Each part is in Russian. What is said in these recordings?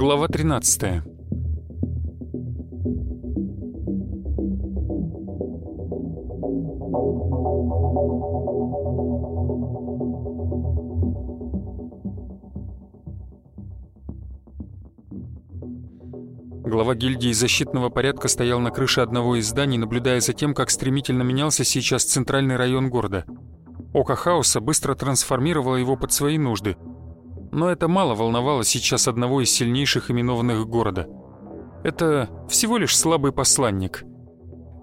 Глава 13 Глава гильдии защитного порядка стоял на крыше одного из зданий, наблюдая за тем, как стремительно менялся сейчас центральный район города. Око хаоса быстро трансформировало его под свои нужды. Но это мало волновало сейчас одного из сильнейших именованных города. Это всего лишь слабый посланник.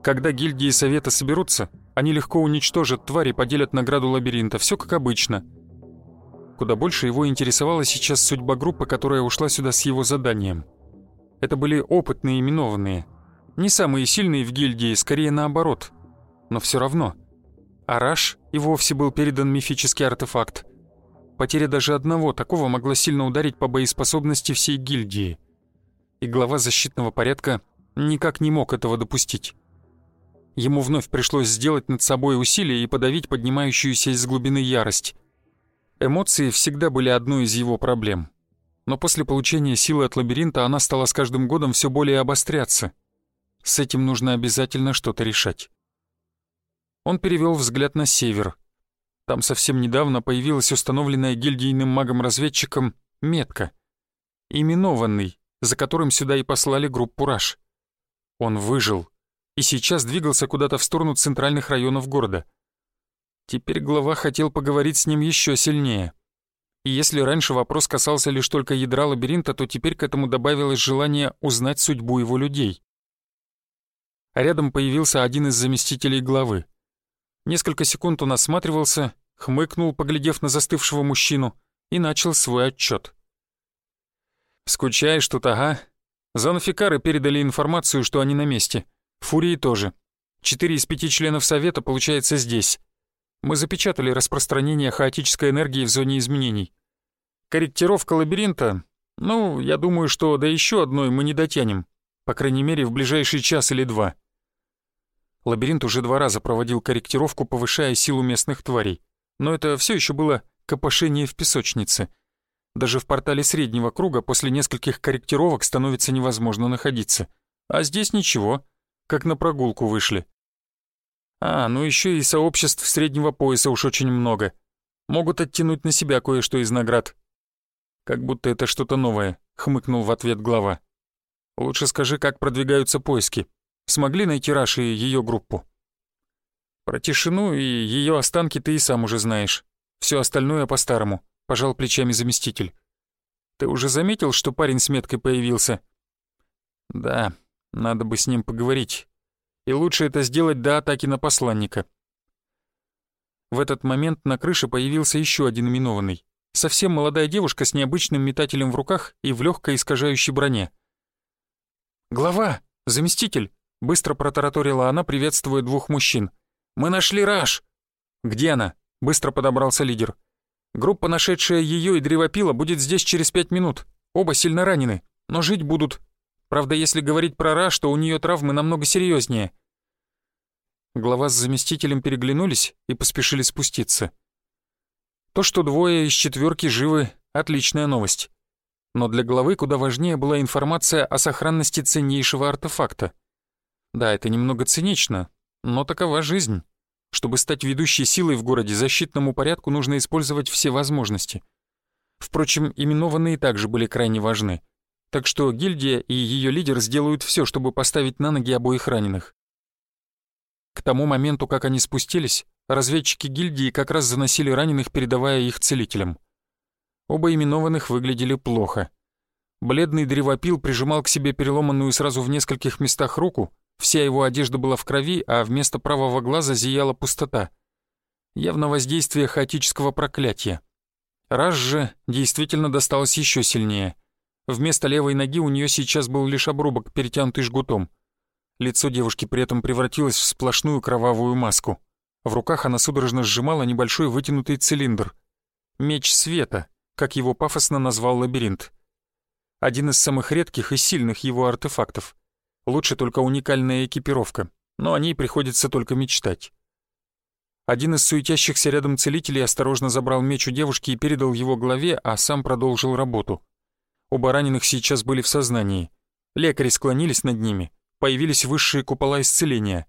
Когда гильдии совета соберутся, они легко уничтожат тварь и поделят награду лабиринта, все как обычно. Куда больше его интересовала сейчас судьба группы, которая ушла сюда с его заданием – это были опытные именованные. Не самые сильные в гильдии, скорее наоборот. Но все равно. Араш и вовсе был передан мифический артефакт. Потеря даже одного такого могла сильно ударить по боеспособности всей гильдии. И глава защитного порядка никак не мог этого допустить. Ему вновь пришлось сделать над собой усилие и подавить поднимающуюся из глубины ярость. Эмоции всегда были одной из его проблем но после получения силы от лабиринта она стала с каждым годом все более обостряться. С этим нужно обязательно что-то решать. Он перевел взгляд на север. Там совсем недавно появилась установленная гильдийным магом-разведчиком метка. Именованный, за которым сюда и послали группу «Раш». Он выжил и сейчас двигался куда-то в сторону центральных районов города. Теперь глава хотел поговорить с ним еще сильнее. И если раньше вопрос касался лишь только ядра лабиринта, то теперь к этому добавилось желание узнать судьбу его людей. Рядом появился один из заместителей главы. Несколько секунд он осматривался, хмыкнул, поглядев на застывшего мужчину, и начал свой отчет. «Скучаешь тут, ага. Занафикары передали информацию, что они на месте. Фурии тоже. Четыре из пяти членов Совета, получается, здесь. Мы запечатали распространение хаотической энергии в зоне изменений. Корректировка лабиринта, ну, я думаю, что до еще одной мы не дотянем, по крайней мере, в ближайший час или два. Лабиринт уже два раза проводил корректировку, повышая силу местных тварей, но это все еще было копошение в песочнице. Даже в портале среднего круга после нескольких корректировок становится невозможно находиться. А здесь ничего, как на прогулку вышли. А, ну еще и сообществ среднего пояса уж очень много. Могут оттянуть на себя кое-что из наград. Как будто это что-то новое, хмыкнул в ответ глава. Лучше скажи, как продвигаются поиски. Смогли найти Раш и ее группу? Про тишину и ее останки ты и сам уже знаешь. Все остальное по-старому, пожал плечами заместитель. Ты уже заметил, что парень с меткой появился? Да, надо бы с ним поговорить и лучше это сделать до атаки на посланника. В этот момент на крыше появился еще один именованный. Совсем молодая девушка с необычным метателем в руках и в легкой искажающей броне. «Глава! Заместитель!» — быстро протараторила она, приветствуя двух мужчин. «Мы нашли Раш!» «Где она?» — быстро подобрался лидер. «Группа, нашедшая ее и древопила, будет здесь через пять минут. Оба сильно ранены, но жить будут. Правда, если говорить про Раш, то у нее травмы намного серьезнее. Глава с заместителем переглянулись и поспешили спуститься. То, что двое из четверки живы, отличная новость. Но для главы куда важнее была информация о сохранности ценнейшего артефакта. Да, это немного цинично, но такова жизнь. Чтобы стать ведущей силой в городе, защитному порядку нужно использовать все возможности. Впрочем, именованные также были крайне важны — так что гильдия и ее лидер сделают все, чтобы поставить на ноги обоих раненых. К тому моменту, как они спустились, разведчики гильдии как раз заносили раненых, передавая их целителям. Оба именованных выглядели плохо. Бледный древопил прижимал к себе переломанную сразу в нескольких местах руку, вся его одежда была в крови, а вместо правого глаза зияла пустота. Явно воздействие хаотического проклятия. Раз же действительно досталось еще сильнее — Вместо левой ноги у нее сейчас был лишь обрубок, перетянутый жгутом. Лицо девушки при этом превратилось в сплошную кровавую маску. В руках она судорожно сжимала небольшой вытянутый цилиндр. «Меч света», как его пафосно назвал лабиринт. Один из самых редких и сильных его артефактов. Лучше только уникальная экипировка. но о ней приходится только мечтать. Один из суетящихся рядом целителей осторожно забрал меч у девушки и передал его главе, а сам продолжил работу. Оба раненых сейчас были в сознании. Лекари склонились над ними, появились высшие купола исцеления.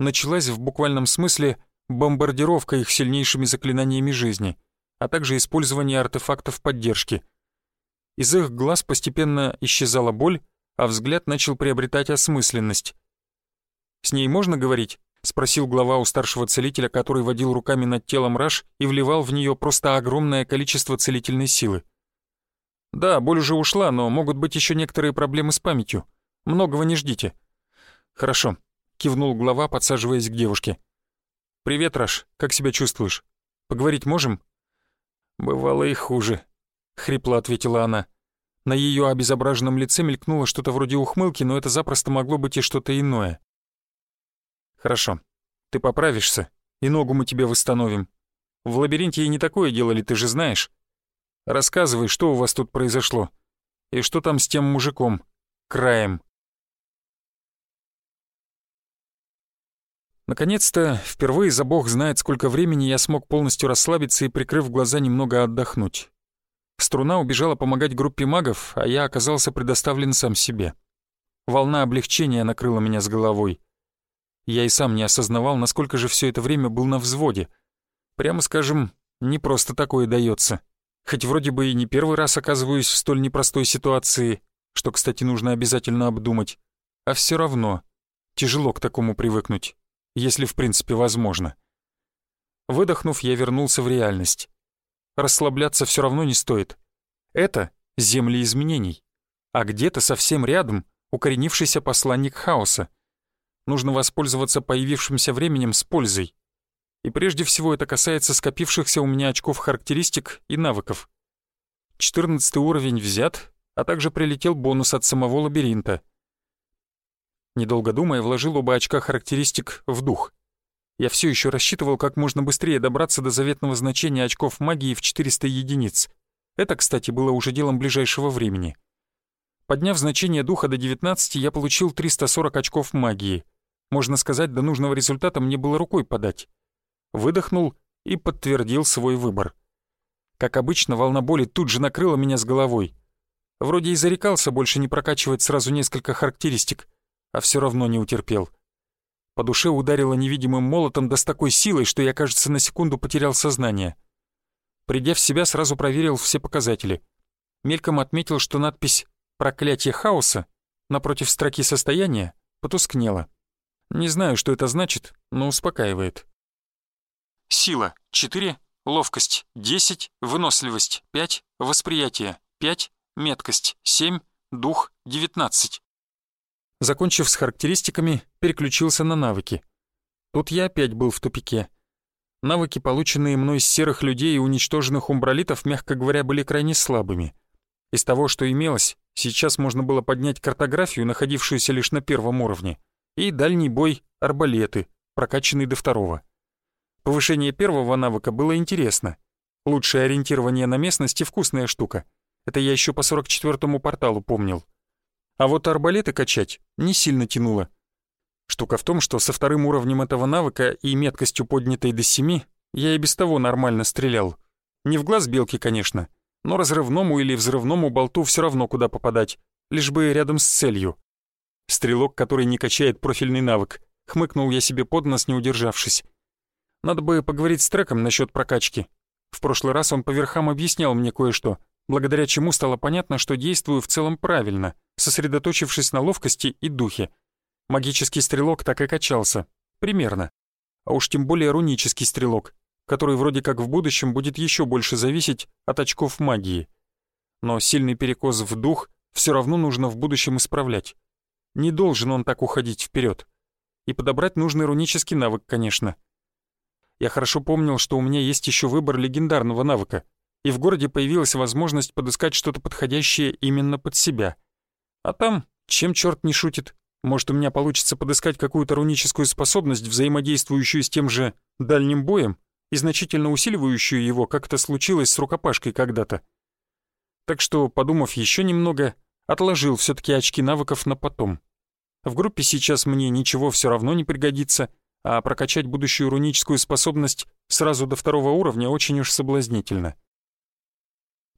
Началась в буквальном смысле бомбардировка их сильнейшими заклинаниями жизни, а также использование артефактов поддержки. Из их глаз постепенно исчезала боль, а взгляд начал приобретать осмысленность. «С ней можно говорить?» — спросил глава у старшего целителя, который водил руками над телом Раш и вливал в нее просто огромное количество целительной силы. «Да, боль уже ушла, но могут быть еще некоторые проблемы с памятью. Многого не ждите». «Хорошо», — кивнул глава, подсаживаясь к девушке. «Привет, Раш, как себя чувствуешь? Поговорить можем?» «Бывало и хуже», — хрипло ответила она. На ее обезображенном лице мелькнуло что-то вроде ухмылки, но это запросто могло быть и что-то иное. «Хорошо. Ты поправишься, и ногу мы тебе восстановим. В лабиринте и не такое делали, ты же знаешь. Рассказывай, что у вас тут произошло. И что там с тем мужиком? Краем». Наконец-то, впервые за бог знает сколько времени я смог полностью расслабиться и, прикрыв глаза, немного отдохнуть. Струна убежала помогать группе магов, а я оказался предоставлен сам себе. Волна облегчения накрыла меня с головой. Я и сам не осознавал, насколько же все это время был на взводе. Прямо скажем, не просто такое дается. Хоть вроде бы и не первый раз оказываюсь в столь непростой ситуации, что, кстати, нужно обязательно обдумать, а все равно тяжело к такому привыкнуть, если в принципе возможно. Выдохнув, я вернулся в реальность. Расслабляться все равно не стоит. Это земли изменений, а где-то совсем рядом укоренившийся посланник хаоса — нужно воспользоваться появившимся временем с пользой. И прежде всего это касается скопившихся у меня очков характеристик и навыков. 14 уровень взят, а также прилетел бонус от самого лабиринта. Недолго думая, вложил оба очка характеристик в дух. Я все еще рассчитывал, как можно быстрее добраться до заветного значения очков магии в 400 единиц. Это, кстати, было уже делом ближайшего времени. Подняв значение духа до 19, я получил 340 очков магии — можно сказать, до нужного результата мне было рукой подать. Выдохнул и подтвердил свой выбор. Как обычно, волна боли тут же накрыла меня с головой. Вроде и зарекался больше не прокачивать сразу несколько характеристик, а все равно не утерпел. По душе ударило невидимым молотом да с такой силой, что я, кажется, на секунду потерял сознание. Придя в себя, сразу проверил все показатели. Мельком отметил, что надпись «Проклятие хаоса» напротив строки состояния потускнела. Не знаю, что это значит, но успокаивает. Сила — 4, ловкость — 10, выносливость — 5, восприятие — 5, меткость — 7, дух — 19. Закончив с характеристиками, переключился на навыки. Тут я опять был в тупике. Навыки, полученные мной с серых людей и уничтоженных умбралитов, мягко говоря, были крайне слабыми. Из того, что имелось, сейчас можно было поднять картографию, находившуюся лишь на первом уровне — и дальний бой — арбалеты, прокачанные до второго. Повышение первого навыка было интересно. Лучшее ориентирование на местности — вкусная штука. Это я еще по 44-му порталу помнил. А вот арбалеты качать не сильно тянуло. Штука в том, что со вторым уровнем этого навыка и меткостью поднятой до семи я и без того нормально стрелял. Не в глаз белки, конечно, но разрывному или взрывному болту все равно куда попадать, лишь бы рядом с целью. Стрелок, который не качает профильный навык. Хмыкнул я себе под нос, не удержавшись. Надо бы поговорить с треком насчет прокачки. В прошлый раз он по верхам объяснял мне кое-что, благодаря чему стало понятно, что действую в целом правильно, сосредоточившись на ловкости и духе. Магический стрелок так и качался. Примерно. А уж тем более рунический стрелок, который вроде как в будущем будет еще больше зависеть от очков магии. Но сильный перекос в дух все равно нужно в будущем исправлять. Не должен он так уходить вперед. И подобрать нужный рунический навык, конечно. Я хорошо помнил, что у меня есть еще выбор легендарного навыка, и в городе появилась возможность подыскать что-то подходящее именно под себя. А там, чем черт не шутит, может, у меня получится подыскать какую-то руническую способность, взаимодействующую с тем же дальним боем и значительно усиливающую его, как это случилось с рукопашкой когда-то. Так что, подумав еще немного, отложил все таки очки навыков на потом. В группе сейчас мне ничего все равно не пригодится, а прокачать будущую руническую способность сразу до второго уровня очень уж соблазнительно.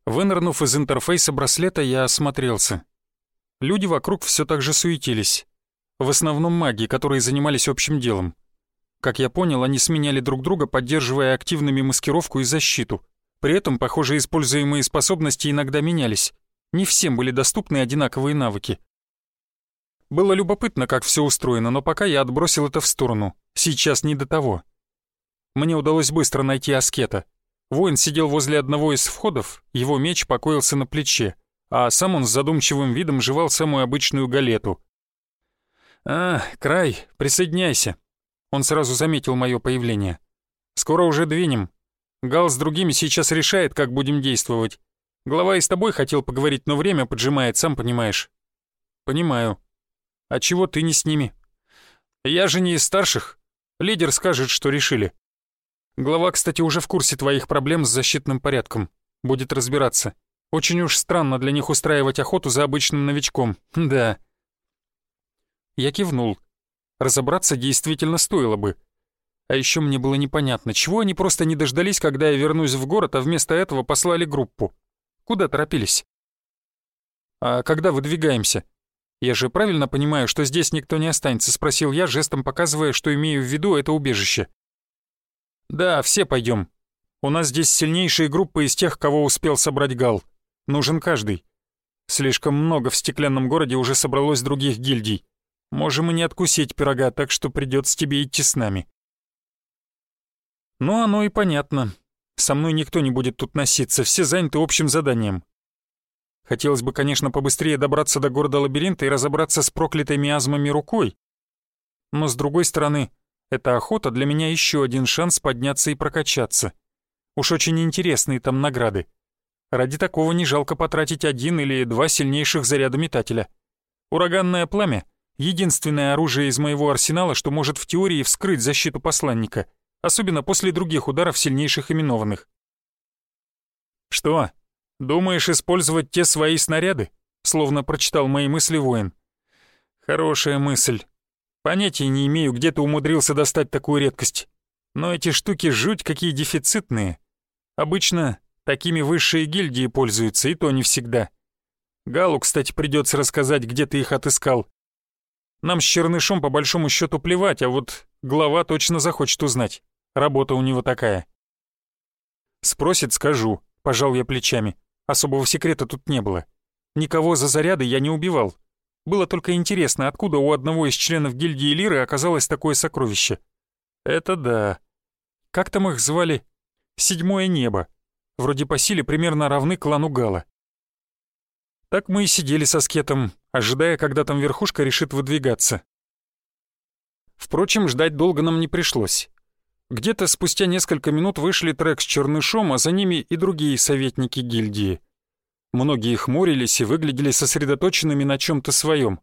Вынырнув из интерфейса браслета, я осмотрелся. Люди вокруг все так же суетились. В основном маги, которые занимались общим делом. Как я понял, они сменяли друг друга, поддерживая активными маскировку и защиту. При этом, похоже, используемые способности иногда менялись. Не всем были доступны одинаковые навыки. Было любопытно, как все устроено, но пока я отбросил это в сторону. Сейчас не до того. Мне удалось быстро найти аскета. Воин сидел возле одного из входов, его меч покоился на плече, а сам он с задумчивым видом жевал самую обычную галету. «А, Край, присоединяйся». Он сразу заметил мое появление. «Скоро уже двинем. Гал с другими сейчас решает, как будем действовать. Глава и с тобой хотел поговорить, но время поджимает, сам понимаешь». «Понимаю. А чего ты не с ними?» «Я же не из старших. Лидер скажет, что решили». Глава, кстати, уже в курсе твоих проблем с защитным порядком. Будет разбираться. Очень уж странно для них устраивать охоту за обычным новичком. Да. Я кивнул. Разобраться действительно стоило бы. А еще мне было непонятно, чего они просто не дождались, когда я вернусь в город, а вместо этого послали группу. Куда торопились? А когда выдвигаемся? Я же правильно понимаю, что здесь никто не останется, спросил я, жестом показывая, что имею в виду это убежище. Да, все пойдем. У нас здесь сильнейшие группы из тех, кого успел собрать Гал. Нужен каждый. Слишком много в стеклянном городе уже собралось других гильдий. Можем и не откусить пирога, так что придется тебе идти с нами. Ну, оно и понятно. Со мной никто не будет тут носиться, все заняты общим заданием. Хотелось бы, конечно, побыстрее добраться до города-лабиринта и разобраться с проклятой миазмами рукой. Но, с другой стороны, эта охота для меня еще один шанс подняться и прокачаться. Уж очень интересные там награды. Ради такого не жалко потратить один или два сильнейших заряда метателя. Ураганное пламя — единственное оружие из моего арсенала, что может в теории вскрыть защиту посланника — особенно после других ударов сильнейших именованных. «Что, думаешь использовать те свои снаряды?» Словно прочитал мои мысли воин. «Хорошая мысль. Понятия не имею, где ты умудрился достать такую редкость. Но эти штуки жуть какие дефицитные. Обычно такими высшие гильдии пользуются, и то не всегда. Галу, кстати, придется рассказать, где ты их отыскал. Нам с Чернышом по большому счету плевать, а вот глава точно захочет узнать. Работа у него такая. Спросит, скажу. Пожал я плечами. Особого секрета тут не было. Никого за заряды я не убивал. Было только интересно, откуда у одного из членов гильдии Лиры оказалось такое сокровище. Это да. Как там их звали? Седьмое небо. Вроде по силе примерно равны клану Гала. Так мы и сидели со скетом, ожидая, когда там верхушка решит выдвигаться. Впрочем, ждать долго нам не пришлось. Где-то спустя несколько минут вышли трек с Чернышом, а за ними и другие советники гильдии. Многие хмурились и выглядели сосредоточенными на чем то своем.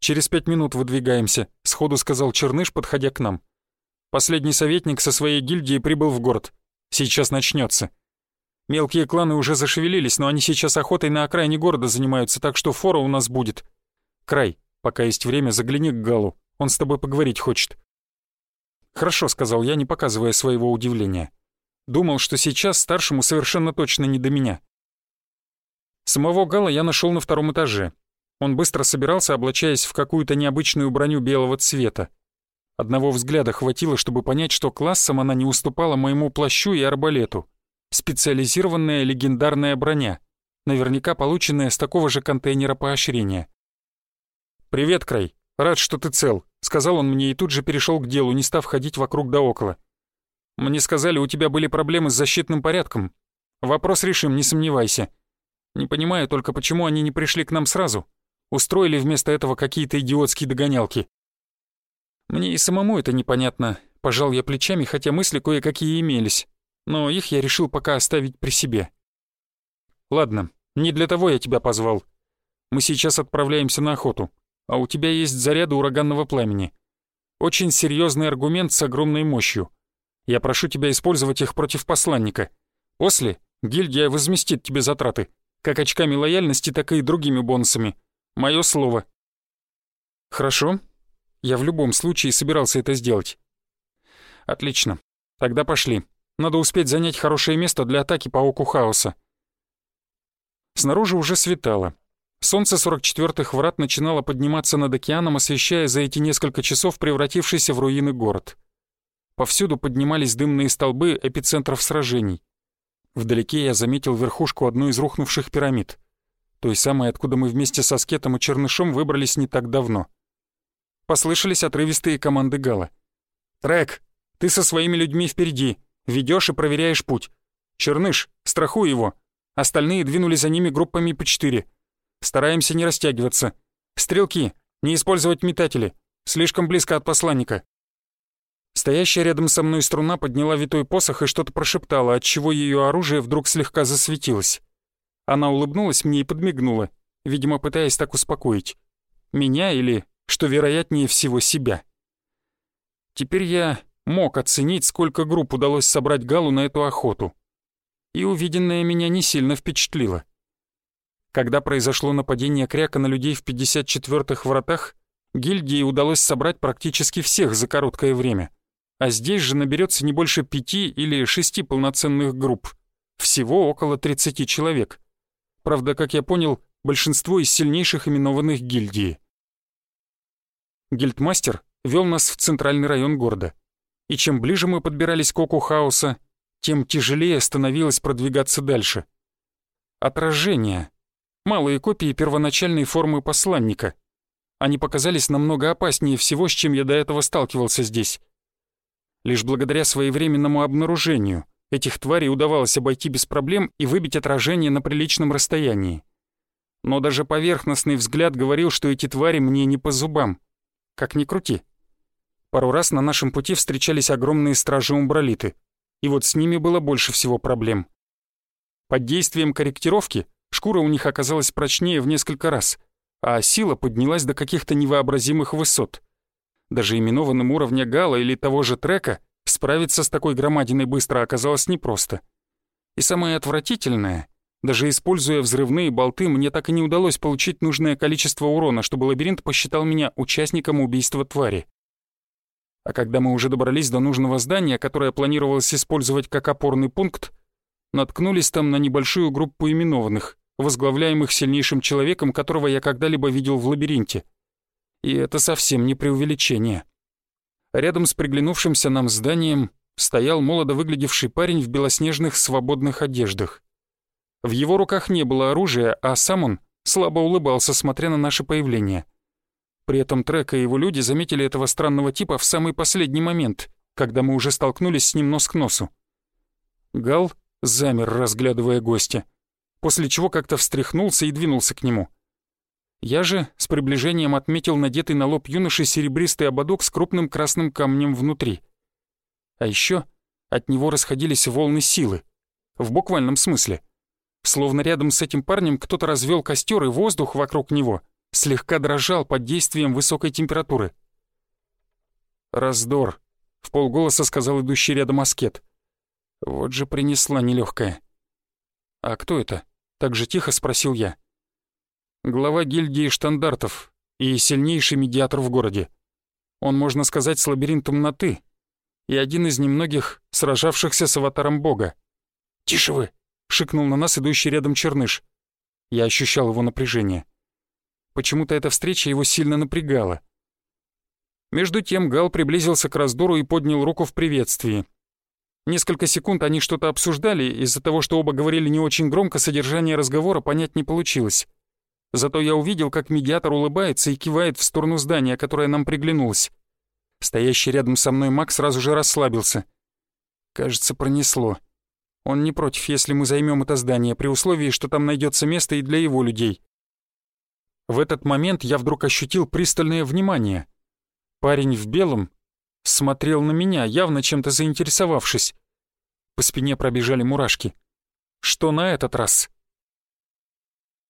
«Через пять минут выдвигаемся», — сходу сказал Черныш, подходя к нам. «Последний советник со своей гильдией прибыл в город. Сейчас начнется. Мелкие кланы уже зашевелились, но они сейчас охотой на окраине города занимаются, так что фора у нас будет. Край, пока есть время, загляни к Галу. Он с тобой поговорить хочет». «Хорошо», — сказал я, не показывая своего удивления. Думал, что сейчас старшему совершенно точно не до меня. Самого Гала я нашел на втором этаже. Он быстро собирался, облачаясь в какую-то необычную броню белого цвета. Одного взгляда хватило, чтобы понять, что классом она не уступала моему плащу и арбалету специализированная легендарная броня, наверняка полученная с такого же контейнера поощрения. «Привет, Край, рад, что ты цел», — сказал он мне и тут же перешел к делу, не став ходить вокруг да около. «Мне сказали, у тебя были проблемы с защитным порядком. Вопрос решим, не сомневайся. Не понимаю только, почему они не пришли к нам сразу. Устроили вместо этого какие-то идиотские догонялки». «Мне и самому это непонятно», — пожал я плечами, хотя мысли кое-какие имелись но их я решил пока оставить при себе. Ладно, не для того я тебя позвал. Мы сейчас отправляемся на охоту, а у тебя есть заряды ураганного пламени. Очень серьезный аргумент с огромной мощью. Я прошу тебя использовать их против посланника. После гильдия возместит тебе затраты, как очками лояльности, так и другими бонусами. Мое слово. Хорошо. Я в любом случае собирался это сделать. Отлично. Тогда пошли. Надо успеть занять хорошее место для атаки по оку хаоса. Снаружи уже светало. Солнце 44-х врат начинало подниматься над океаном, освещая за эти несколько часов превратившийся в руины город. Повсюду поднимались дымные столбы эпицентров сражений. Вдалеке я заметил верхушку одной из рухнувших пирамид. Той самой, откуда мы вместе со Скетом и Чернышом выбрались не так давно. Послышались отрывистые команды Гала. «Трек, ты со своими людьми впереди, ведешь и проверяешь путь. Черныш, страхуй его. Остальные двинули за ними группами по четыре. Стараемся не растягиваться. Стрелки, не использовать метатели. Слишком близко от посланника. Стоящая рядом со мной струна подняла витой посох и что-то прошептала, отчего ее оружие вдруг слегка засветилось. Она улыбнулась мне и подмигнула, видимо, пытаясь так успокоить. Меня или, что вероятнее всего, себя. Теперь я мог оценить, сколько групп удалось собрать Галу на эту охоту. И увиденное меня не сильно впечатлило. Когда произошло нападение Кряка на людей в 54-х вратах, гильдии удалось собрать практически всех за короткое время. А здесь же наберется не больше пяти или шести полноценных групп. Всего около 30 человек. Правда, как я понял, большинство из сильнейших именованных гильдии. Гильдмастер вел нас в центральный район города. И чем ближе мы подбирались к оку хаоса, тем тяжелее становилось продвигаться дальше. Отражение малые копии первоначальной формы посланника. Они показались намного опаснее всего, с чем я до этого сталкивался здесь. Лишь благодаря своевременному обнаружению этих тварей удавалось обойти без проблем и выбить отражение на приличном расстоянии. Но даже поверхностный взгляд говорил, что эти твари мне не по зубам. Как ни крути. Пару раз на нашем пути встречались огромные стражи-умбралиты, и вот с ними было больше всего проблем. Под действием корректировки Шкура у них оказалась прочнее в несколько раз, а сила поднялась до каких-то невообразимых высот. Даже именованным уровня Гала или того же Трека справиться с такой громадиной быстро оказалось непросто. И самое отвратительное, даже используя взрывные болты, мне так и не удалось получить нужное количество урона, чтобы лабиринт посчитал меня участником убийства твари. А когда мы уже добрались до нужного здания, которое планировалось использовать как опорный пункт, наткнулись там на небольшую группу именованных, возглавляемых сильнейшим человеком, которого я когда-либо видел в лабиринте. И это совсем не преувеличение. Рядом с приглянувшимся нам зданием стоял молодо выглядевший парень в белоснежных свободных одеждах. В его руках не было оружия, а сам он слабо улыбался, смотря на наше появление. При этом Трек и его люди заметили этого странного типа в самый последний момент, когда мы уже столкнулись с ним нос к носу. Гал замер, разглядывая гостя, после чего как-то встряхнулся и двинулся к нему. Я же с приближением отметил надетый на лоб юноши серебристый ободок с крупным красным камнем внутри. А еще от него расходились волны силы, в буквальном смысле. Словно рядом с этим парнем кто-то развел костер, и воздух вокруг него слегка дрожал под действием высокой температуры. «Раздор», — в полголоса сказал идущий рядом аскет. Вот же принесла нелегкая. «А кто это?» — так же тихо спросил я. «Глава гильдии штандартов и сильнейший медиатор в городе. Он, можно сказать, с лабиринтом на «ты», и один из немногих, сражавшихся с аватаром бога. «Тише вы!» — шикнул на нас идущий рядом черныш. Я ощущал его напряжение. Почему-то эта встреча его сильно напрягала. Между тем Гал приблизился к раздору и поднял руку в приветствии, Несколько секунд они что-то обсуждали, из-за того, что оба говорили не очень громко, содержание разговора понять не получилось. Зато я увидел, как медиатор улыбается и кивает в сторону здания, которое нам приглянулось. Стоящий рядом со мной маг сразу же расслабился. Кажется, пронесло. Он не против, если мы займем это здание, при условии, что там найдется место и для его людей. В этот момент я вдруг ощутил пристальное внимание. Парень в белом смотрел на меня, явно чем-то заинтересовавшись. По спине пробежали мурашки. Что на этот раз?